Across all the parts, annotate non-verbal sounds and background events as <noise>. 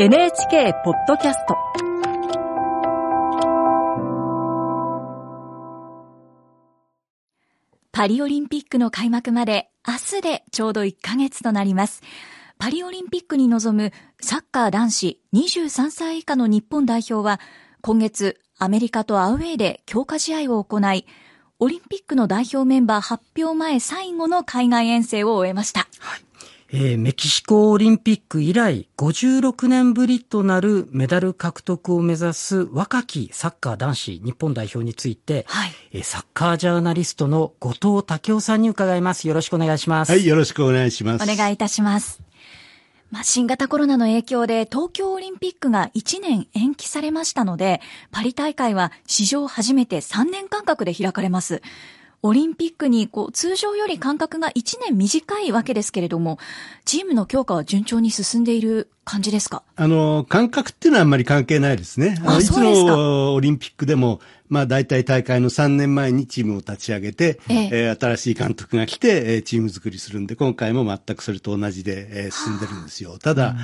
NHK ポッドキャストパリオリンピックの開幕まで明日でちょうど1ヶ月となります。パリオリンピックに臨むサッカー男子23歳以下の日本代表は今月アメリカとアウェーで強化試合を行い、オリンピックの代表メンバー発表前最後の海外遠征を終えました。はいえー、メキシコオリンピック以来56年ぶりとなるメダル獲得を目指す若きサッカー男子日本代表について、はいえー、サッカージャーナリストの後藤武夫さんに伺います。よろしくお願いします。はい、よろしくお願いします。お願いいたします。まあ、新型コロナの影響で東京オリンピックが1年延期されましたので、パリ大会は史上初めて3年間隔で開かれます。オリンピックにこう通常より間隔が1年短いわけですけれども、チームの強化は順調に進んでいる感じですか？あの、感覚っていうのはあんまり関係ないですね。あいつのオリンピックでも、まあ大体大会の3年前にチームを立ち上げて、えええー、新しい監督が来て、えー、チーム作りするんで、今回も全くそれと同じで、えー、進んでるんですよ。ただ、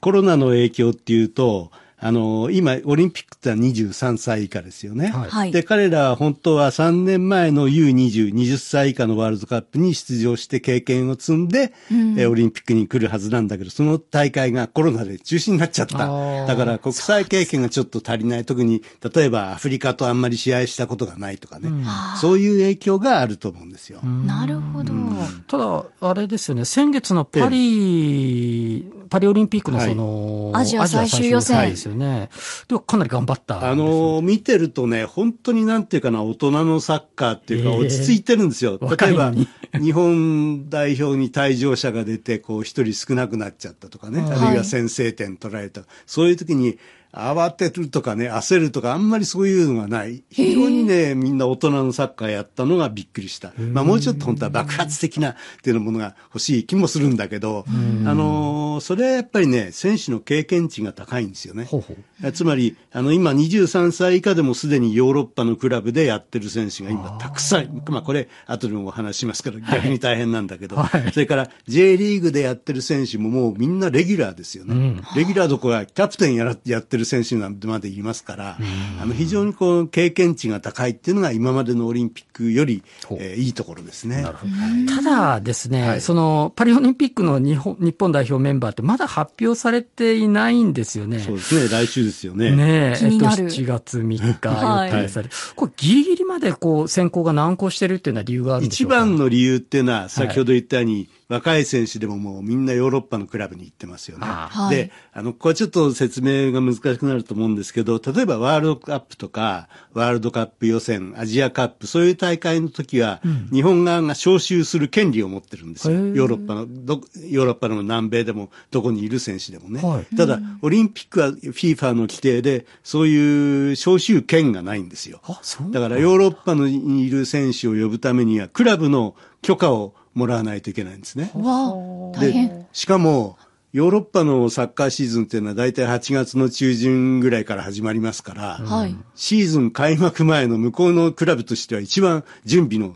コロナの影響っていうと、あの、今、オリンピックってのは23歳以下ですよね。はい、で、彼らは本当は3年前の U20、20歳以下のワールドカップに出場して経験を積んで、うん、えオリンピックに来るはずなんだけど、その大会がコロナで中止になっちゃった。だから国際経験がちょっと足りない。特に、例えばアフリカとあんまり試合したことがないとかね。うん、そういう影響があると思うんですよ。なるほど。ただ、あれですよね、先月のパリ、パリオリンピックのその、はい、アジア最終予選。ですよね。でもかなり頑張った、あの、見てるとね、本当になんていうかな、大人のサッカーっていうか、落ち着いてるんですよ。<laughs> えー、例えば、日本代表に退場者が出て、こう、一人少なくなっちゃったとかね、あるいは先制点取られた。そういう時に、慌てるとかね、焦るとか、あんまりそういうのがない。非常にね、みんな大人のサッカーやったのがびっくりした。まあもうちょっと本当は爆発的なっていうものが欲しい気もするんだけど、あの、それはやっぱりね、選手の経験値が高いんですよね。ほうほうつまり、あの、今23歳以下でもすでにヨーロッパのクラブでやってる選手が今たくさん、まあこれ、後でもお話しますから逆に大変なんだけど、はい、それから J リーグでやってる選手ももうみんなレギュラーですよね。うん、レギュラーどころかキャプテンやらやってる選手なんまで言いますから、あの非常にこう経験値が高いっていうのが今までのオリンピックより、えー、いいところですね。ただですね、はい、そのパリオリンピックの日本日本代表メンバーってまだ発表されていないんですよね。そうですね、来週ですよね。ねえ、えっと、7月3日予定され、はい、これギリギリまでこう選考が難航してるっていうのは理由があるんでしょうか？一番の理由っていうのは、先ほど言ったように、はい若い選手でももうみんなヨーロッパのクラブに行ってますよね。で、あの、これちょっと説明が難しくなると思うんですけど、例えばワールドカップとか、ワールドカップ予選、アジアカップ、そういう大会の時は、うん、日本側が招集する権利を持ってるんですよ。ヨーロッパの、どヨーロッパの南米でも、どこにいる選手でもね。はい、ただ、オリンピックは FIFA の規定で、そういう招集権がないんですよ。だからヨーロッパにいる選手を呼ぶためには、クラブの許可をもらわないといけないんですね。で、しかも、ヨーロッパのサッカーシーズンっていうのは大体8月の中旬ぐらいから始まりますから、はい、シーズン開幕前の向こうのクラブとしては一番準備の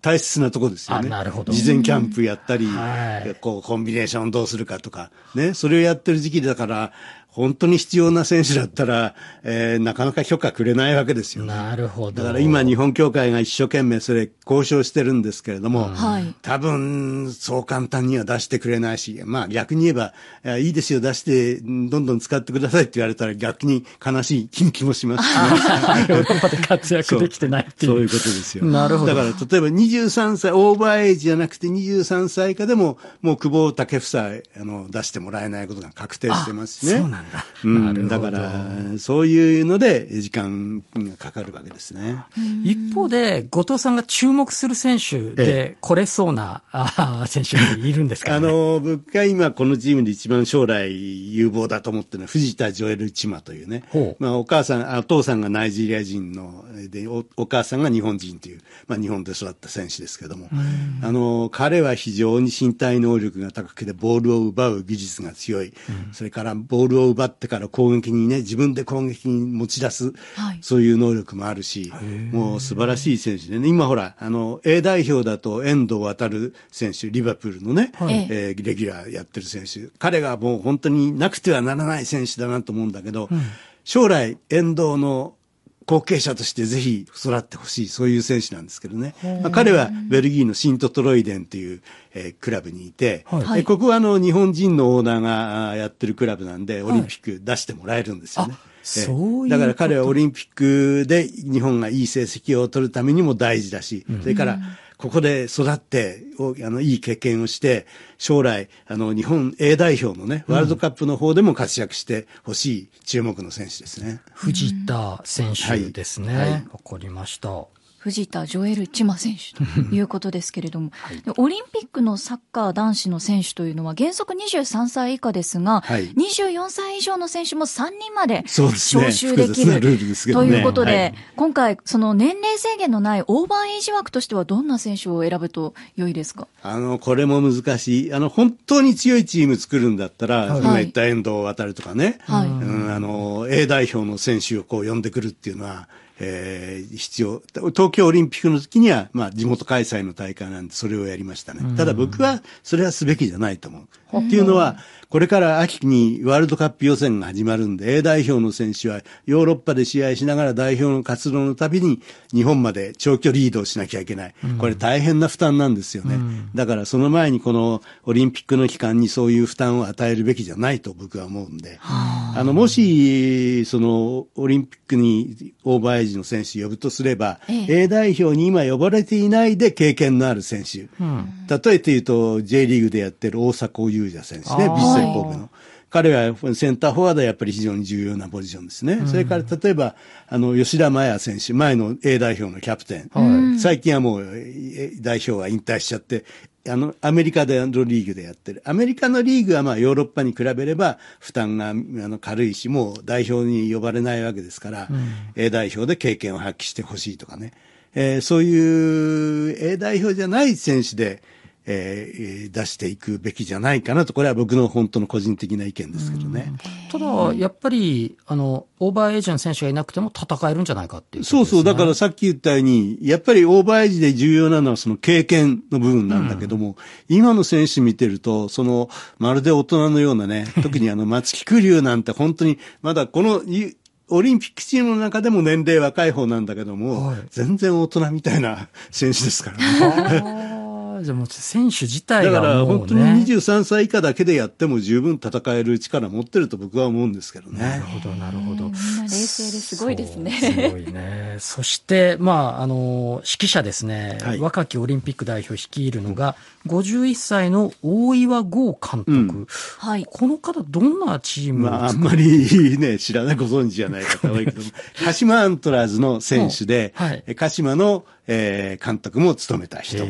大切なところですよね。なるほど。事前キャンプやったり、こう、コンビネーションどうするかとか、ね、それをやってる時期だから、本当に必要な選手だったら、えー、なかなか許可くれないわけですよ、ね。なるほど。だから今日本協会が一生懸命それ交渉してるんですけれども、はい、多分そう簡単には出してくれないし、まあ逆に言えば、いいですよ出してどんどん使ってくださいって言われたら逆に悲しい気もしますし、ね。ヨーロッパで活躍できてないっていう。そういうことですよ。なるほど。だから例えば23歳、オーバーエイジじゃなくて23歳以下でも、もう久保建英あの出してもらえないことが確定してますしね。そうなんだ。うん、だから、そういうので時間がかかるわけですね。一方で、後藤さんが注目する選手で、来れそうな、あ選手いるんですか、ね、あの、僕が今このチームで一番将来有望だと思ってるのは藤田ジョエル・チマというね。まあ、お母さん、お父さんがナイジェリア人の、でお、お母さんが日本人という、まあ、日本で育った選手ですけども、あの、彼は非常に身体能力が高くて、ボールを奪う技術が強い。それから、ボールを奪ってから攻撃にね、自分で攻撃に持ち出す、はい、そういう能力もあるし、もう素晴らしい選手でね、今ほら、あの、A 代表だと遠藤航選手、リバプールのね、はい、えー、レギュラーやってる選手、彼がもう本当になくてはならない選手だなと思うんだけど、うん、将来、遠藤の後継者としてぜひ育ってほしい、そういう選手なんですけどね。まあ、彼はベルギーのシントトロイデンという、えー、クラブにいて、はい、ここはあの日本人のオーナーがやってるクラブなんで、オリンピック出してもらえるんですよね。はいそうだから彼はオリンピックで日本がいい成績を取るためにも大事だし、それからここで育って、あの、いい経験をして、将来、あの、日本 A 代表のね、ワールドカップの方でも活躍してほしい注目の選手ですね。藤田選手ですね。わ、はい、かりました。藤田ジョエル・チマ選手ということですけれども、はい、オリンピックのサッカー男子の選手というのは原則23歳以下ですが、はい、24歳以上の選手も3人まで招集できる、ね、ということで、はい、今回、その年齢制限のないオーバーエイジ枠としてはどんな選手を選ぶと良いですか？あの、これも難しい。あの、本当に強いチーム作るんだったら、今言った遠藤航とかね、はい、うん、あの、A 代表の選手をこう呼んでくるっていうのは、えー、必要。東京オリンピックの時には、まあ、地元開催の大会なんで、それをやりましたね。ただ僕は、それはすべきじゃないと思う。っていうのは、これから秋にワールドカップ予選が始まるんで、A 代表の選手はヨーロッパで試合しながら代表の活動のたびに日本まで長距離移動しなきゃいけない。これ大変な負担なんですよね。だからその前にこのオリンピックの期間にそういう負担を与えるべきじゃないと僕は思うんで、あ。の、もし、そのオリンピックにオーバーエイジの選手呼ぶとすれば、A 代表に今呼ばれていないで経験のある選手。例えて言うと J リーグでやってる大迫勇也選手ね、セ神戸の。彼はセンターフォワードはやっぱり非常に重要なポジションですね。うん、それから例えば、あの、吉田麻也選手、前の A 代表のキャプテン。はい、最近はもう代表は引退しちゃって、あの、アメリカでのリーグでやってる。アメリカのリーグはまあヨーロッパに比べれば負担があの軽いし、もう代表に呼ばれないわけですから、うん、A 代表で経験を発揮してほしいとかね。えー、そういう A 代表じゃない選手で、えー、出していくべきじゃないかなと、これは僕の本当の個人的な意見ですけどね。ただ、やっぱり、あの、オーバーエイジの選手がいなくても戦えるんじゃないかっていう、ね、そうそう、だからさっき言ったように、やっぱりオーバーエイジで重要なのはその経験の部分なんだけども、うん、今の選手見てると、その、まるで大人のようなね、特にあの、松木玖生なんて本当に、まだこの、オリンピックチームの中でも年齢若い方なんだけども、はい、全然大人みたいな選手ですからね。<laughs> じゃもう選手自体が、ね、だから本当に23歳以下だけでやっても十分戦える力持ってると僕は思うんですけどね。なるほど、なるほど。冷静ですごいですね。すごいね。そして、まあ、あの、指揮者ですね、はい、若きオリンピック代表率いるのが、51歳の大岩剛監督。うん、はい。この方、どんなチーム？まあ、あんまりね、知らない、ご存知じゃない方多いけども、<laughs> 鹿島アントラーズの選手で、はい、鹿島のえー、監督も務めた人。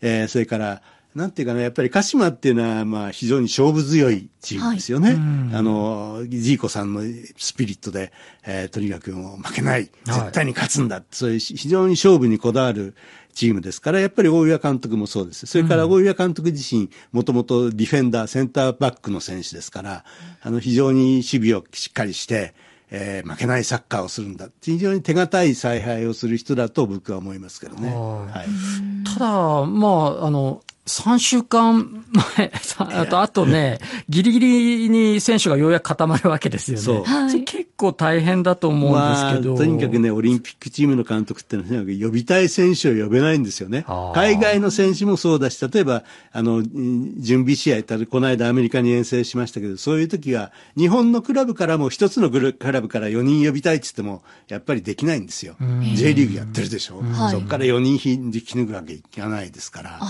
えー、それから、なんていうかな、やっぱり鹿島っていうのは、まあ、非常に勝負強いチームですよね。はい、あの、ジーコさんのスピリットで、えー、とにかくもう負けない。絶対に勝つんだ。はい、そういう非常に勝負にこだわるチームですから、やっぱり大岩監督もそうです。それから大岩監督自身、もともとディフェンダー、センターバックの選手ですから、あの、非常に守備をしっかりして、えー、負けないサッカーをするんだ。非常に手堅い采配をする人だと僕は思いますけどね。はい、ただ、まあ、あの、3週間前、あと、あとね、ギリギリに選手がようやく固まるわけですよね。そう。はい、結構大変だと思うんですけど、まあ、とにかくね、オリンピックチームの監督ってのは、呼びたい選手を呼べないんですよね。海外の選手もそうだし、例えば、あの、準備試合、この間アメリカに遠征しましたけど、そういう時は、日本のクラブからも一つのクラブから4人呼びたいって言っても、やっぱりできないんですよ。J リーグやってるでしょ。うそこから4人引き抜くわけいかないですから。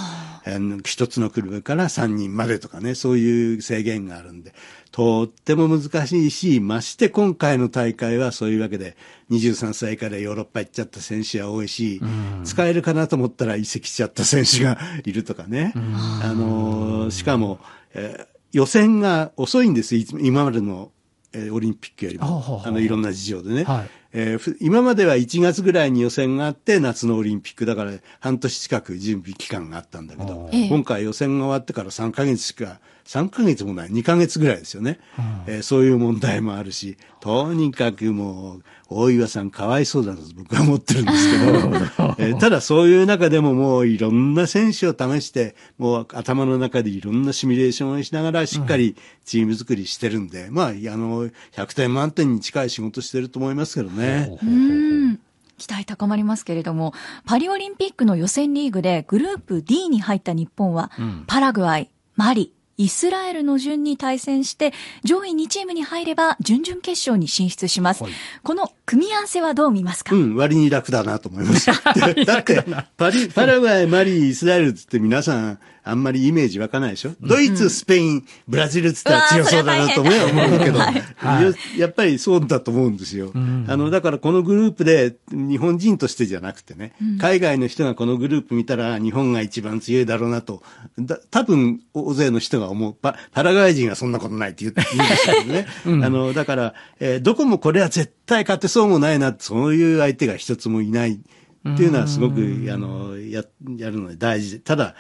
一つのクラブから3人までとかね、そういう制限があるんで、とっても難しいし、まして今回の大会はそういうわけで、23歳以下でヨーロッパ行っちゃった選手は多いし、使えるかなと思ったら移籍しちゃった選手がいるとかね。あの、しかも、えー、予選が遅いんです、今までのえー、オリンピックよりも、あの、いろんな事情でね。はい、えー、今までは1月ぐらいに予選があって、夏のオリンピックだから半年近く準備期間があったんだけど、今回予選が終わってから3ヶ月しか3ヶ月もない、2ヶ月ぐらいですよね。うん、えー、そういう問題もあるし、とにかくもう、大岩さんかわいそうだと僕は思ってるんですけど、<laughs> えー、ただそういう中でももういろんな選手を試して、もう頭の中でいろんなシミュレーションをしながらしっかりチーム作りしてるんで、うん、まあ、あの、100点満点に近い仕事してると思いますけどね。うん。期待高まりますけれども、パリオリンピックの予選リーグでグループ D に入った日本は、うん、パラグアイ、マリ、イスラエルの順に対戦して、上位2チームに入れば準々決勝に進出します。はい、この組み合わせはどう見ますか？うん、割に楽だなと思います。<laughs> <laughs> だって、パリ、パラグアイ、マリ、イスラエルって皆さん、あんまりイメージ湧かないでしょ、うん、ドイツ、スペイン、ブラジルって言ったら強そうだなと思うけど、はい、やっぱりそうだと思うんですよ。うん、あの、だからこのグループで日本人としてじゃなくてね、うん、海外の人がこのグループ見たら日本が一番強いだろうなと、だ多分大勢の人が思う。パパラグアイ人はそんなことないって言って言うんですけどね。<laughs> あの、だから、えー、どこもこれは絶対勝てそうもないな、そういう相手が一つもいない。っていうのはすごく、あの、や、やるので大事で。ただ、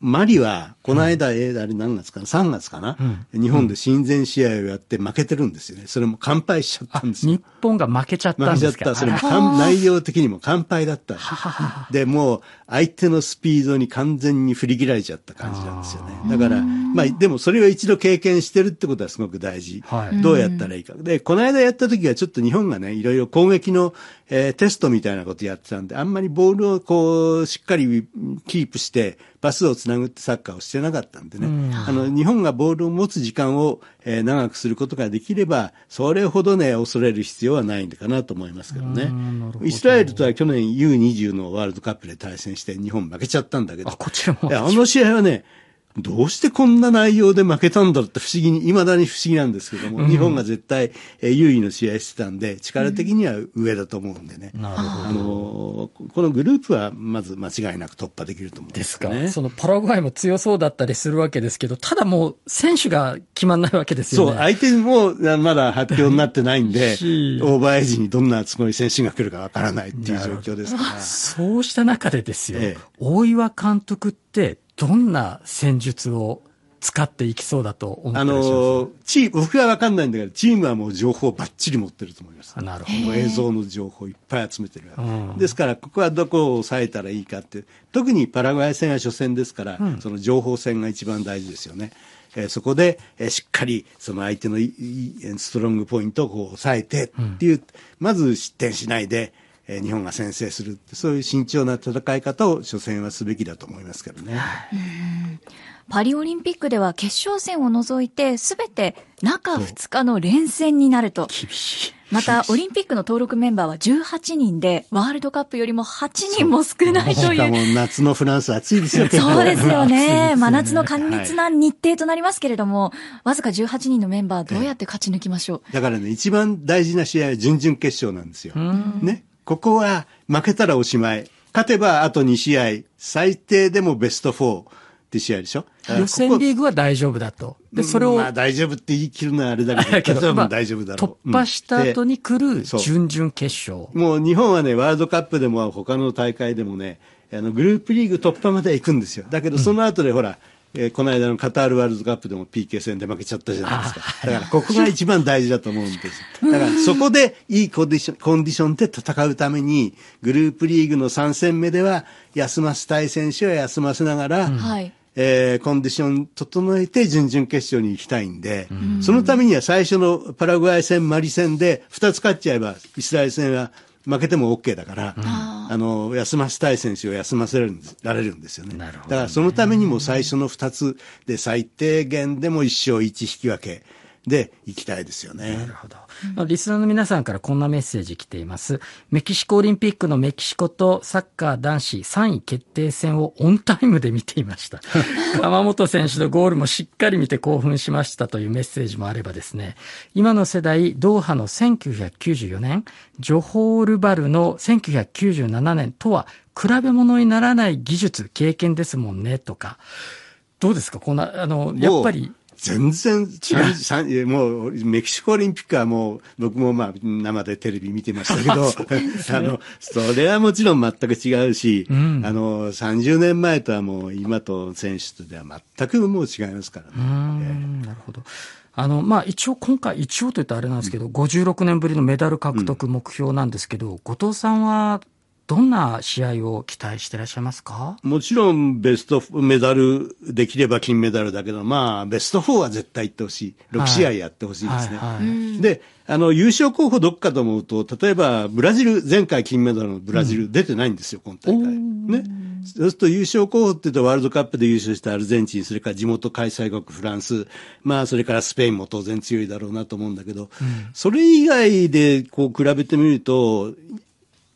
マリは、この間、え、あれ何月かな ?3 月かな、うん、日本で親善試合をやって負けてるんですよね。それも完敗しちゃったんですよ。日本が負けちゃったんですか？負けちゃった。それも内容的にも完敗だった。で、もう、相手のスピードに完全に振り切られちゃった感じなんですよね。だから、まあ、でもそれを一度経験してるってことはすごく大事。はい、どうやったらいいか。で、この間やった時はちょっと日本がね、いろいろ攻撃の、えー、テストみたいなことやってたんで、あんまりボールをこう、しっかりキープして、パスをつなぐってサッカーをしてなかったんでね。あの、日本がボールを持つ時間を、えー、長くすることができれば、それほどね、恐れる必要はないんかなと思いますけどね。イスラエルとは去年 U20 のワールドカップで対戦して日本負けちゃったんだけど。あ、こちらも。あの試合はね、どうしてこんな内容で負けたんだろうって不思議に、未だに不思議なんですけども、うん、日本が絶対、えー、優位の試合してたんで、力的には上だと思うんでね。うん、なるほど。あのー、このグループはまず間違いなく突破できると思うんですね。ですか。そのパラグアイも強そうだったりするわけですけど、ただもう選手が決まんないわけですよね。そう、相手もまだ発表になってないんで、オーバーエイジにどんなすごい選手が来るかわからないっていう状況ですから。そうした中でですよ、ええ、大岩監督ってどんな戦術を使っていきそうだと思ってあの、チーム、僕はわかんないんだけど、チームはもう情報をばっちり持ってると思います。なるほど。映像の情報いっぱい集めてる、うん、ですから、ここはどこを抑えたらいいかって、特にパラグアイ戦は初戦ですから、うん、その情報戦が一番大事ですよね。えー、そこで、えー、しっかりその相手のストロングポイントをこう抑えてっていう、うん、まず失点しないで、えー、日本が先制するそういう慎重な戦い方を初戦はすべきだと思いますけどね。パリオリンピックでは決勝戦を除いてすべて中2日の連戦になると。厳しい。また、オリンピックの登録メンバーは18人で、ワールドカップよりも8人も少ないという。しかも夏のフランス暑いですよそうですよね。真夏の過密な日程となりますけれども、はい、わずか18人のメンバーどうやって勝ち抜きましょう、だからね、一番大事な試合は準々決勝なんですよ。ね。ここは負けたらおしまい。勝てばあと2試合。最低でもベスト4って試合でしょ？予選リーグは大丈夫だと。で、それを。まあ大丈夫って言い切るのはあれだ <laughs> けど、まあ、大丈夫だろう。突破した後に来る準々決勝、もう日本はね、ワールドカップでも他の大会でもね、あの、グループリーグ突破まで行くんですよ。だけどその後でほら、えー、この間のカタールワールドカップでも PK 戦で負けちゃったじゃないですか。だからここが一番大事だと思うんです。だからそこでいいコンディション、コンディションで戦うために、グループリーグの3戦目では、休ませたい選手は休ませながら、うん、えー、コンディション整えて準々決勝に行きたいんで、うん、そのためには最初のパラグアイ戦、マリ戦で2つ勝っちゃえば、イスラエル戦は負けても OK だから、うん、あの、休ませたい選手を休ませられるんですよね。なるほど、ね、だからそのためにも最初の2つで最低限でも1勝1引き分け。で行きたいですよね。なるほど。リスナーの皆さんからこんなメッセージ来ています。メキシコオリンピックのメキシコとサッカー男子3位決定戦をオンタイムで見ていました。<laughs> 鎌本選手のゴールもしっかり見て興奮しましたというメッセージもあればですね、今の世代、ドーハの1994年、ジョホールバルの1997年とは比べ物にならない技術、経験ですもんね、とか。どうですか？こんな、あの、やっぱり、全然違う。<laughs> もう、メキシコオリンピックはもう、僕もまあ、生でテレビ見てましたけど、あの、それはもちろん全く違うし、うん、あの、30年前とはもう、今と選手とでは全くもう違いますからね。なるほど。あの、まあ、一応今回、一応と言ったらあれなんですけど、うん、56年ぶりのメダル獲得目標なんですけど、うん、後藤さんはどんな試合を期待してらっしゃいますか？もちろんベストメダルできれば金メダルだけど、まあ、ベスト4は絶対行ってほしい。6試合やってほしいですね。はいはいはい、で、あの、優勝候補どっかと思うと、例えば、ブラジル、前回金メダルのブラジル出てないんですよ、うん、今大会。ね。そうすると優勝候補って言うとワールドカップで優勝したアルゼンチン、それから地元開催国フランス、まあそれからスペインも当然強いだろうなと思うんだけど、うん、それ以外でこう比べてみると、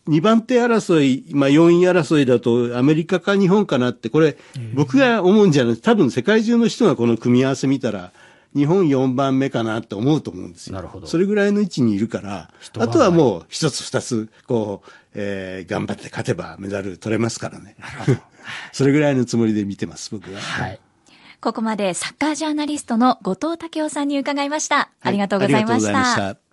2番手争い、まあ4位争いだとアメリカか日本かなって、これ、僕が思うんじゃない、多分世界中の人がこの組み合わせ見たら、日本4番目かなって思うと思うんですよ。なるほど。それぐらいの位置にいるから、あとはもう一つ二つ、こう、えー、頑張って勝てばメダル取れますからね。なるほど。<laughs> それぐらいのつもりで見てます、僕は。はい。ここまでサッカージャーナリストの後藤武雄さんに伺いました。ありがとうございました。はい、ありがとうございました。